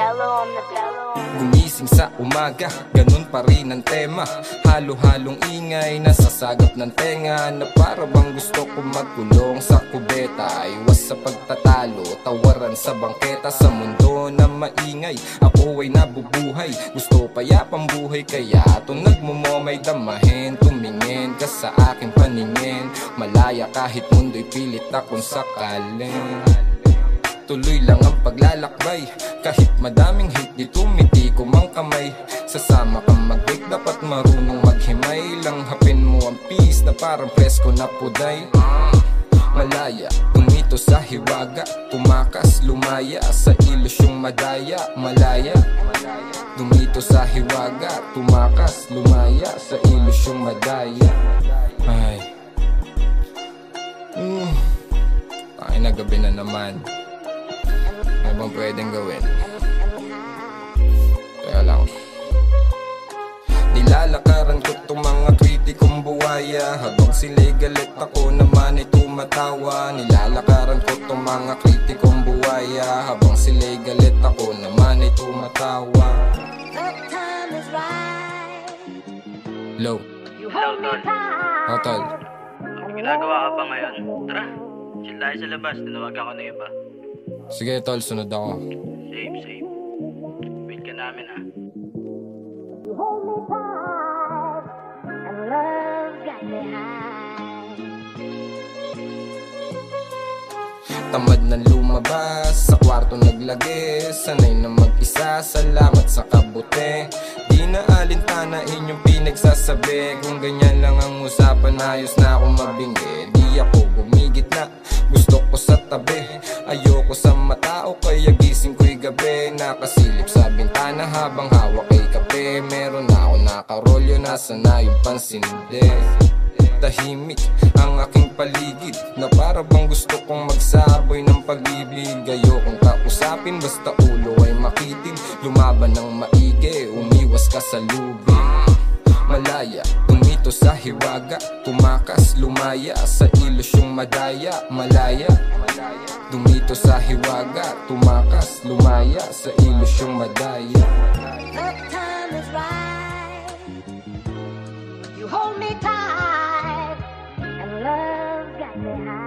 bellow on the bellow. Gumising sa umaga, ganun pa rin ang tema. Halo-halong ingay, nasasagap ng tenga Na para bang gusto ko magkulong sa kubeta. Iwas sa pagtatalo, tawaran sa bangketa. Sa mundo na maingay, ako ay nabubuhay. Gusto payapang buhay, kaya ito nagmumomay Damahin, tumingin ka sa aking paningin. Malaya kahit mundo'y pilit akong sakalin Tuloy lang ang paglalakbay. Kahit madaming hate di tumitikom ang kamay. Sasama kang mag-break dapat marunong maghimay. Lang hapin mo ang peace na parang presko na puday. Malaya, tumito sa hiwaga. Tumakas, lumaya. Sa ilusyong madaya Malaya, dumito sa hiwaga. Tumakas, lumaya. Sa ilusyong madaya. Ay. Mm. Ay, nagabi na naman bang pwedeng gawin? Kaya lang Nilalakaran ko tong mga kritikong buwaya Habang sila'y galit ako naman ay tumatawa Nilalakaran ko tong mga kritikong buwaya Habang sila'y galit ako naman ay tumatawa The time is right. Low, You hold me tight. total Ginagawa ka pa ngayon. Tara, chill tayo sa labas. Tinawagan ko na iba. Sige tol, sunod ako Safe, safe. Wait ka namin ha. You hold me tight. And love got me high. Tamad na lumabas Sa kwarto naglagi Sanay na mag-isa Salamat sa kabuti Di na alintana inyong pinagsasabi Kung ganyan lang ang usapan Ayos na ako mabingi Di ako gumigit bintana Habang hawak ay kape. Meron na ako nakarolyo Nasa na yung pansindi Tahimik ang aking paligid Na para bang gusto kong magsaboy ng pag-ibig. Ayokong kausapin basta ulo ay makitig Lumaban ng maigi, umiwas ka sa lubig Malaya, tumito sa hiwaga. Tumakas, lumaya sa ilusyong madaya. Malaya, Dumito sa hiwaga, tumakas, lumaya sa ilusyong madaya. You hold me tight And love got me high.